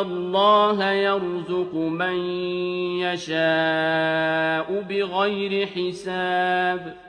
الله يرزق من يشاء بغير حساب.